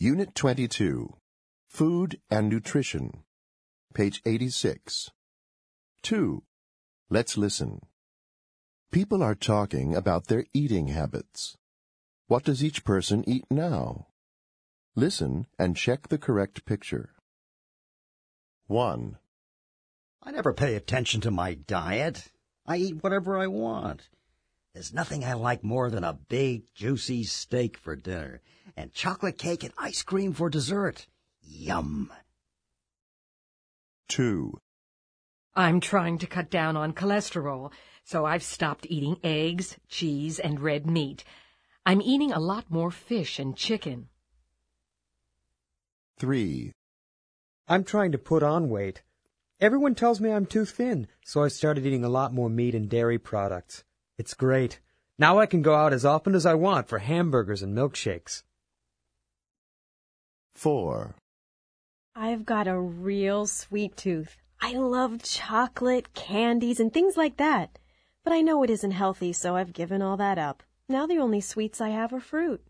Unit 22. Food and Nutrition. Page 86. 2. Let's listen. People are talking about their eating habits. What does each person eat now? Listen and check the correct picture. 1. I never pay attention to my diet. I eat whatever I want. There's nothing I like more than a big, juicy steak for dinner and chocolate cake and ice cream for dessert. Yum. 2. I'm trying to cut down on cholesterol, so I've stopped eating eggs, cheese, and red meat. I'm eating a lot more fish and chicken. 3. I'm trying to put on weight. Everyone tells me I'm too thin, so I started eating a lot more meat and dairy products. It's great. Now I can go out as often as I want for hamburgers and milkshakes. 4. I've got a real sweet tooth. I love chocolate, candies, and things like that. But I know it isn't healthy, so I've given all that up. Now the only sweets I have are fruit.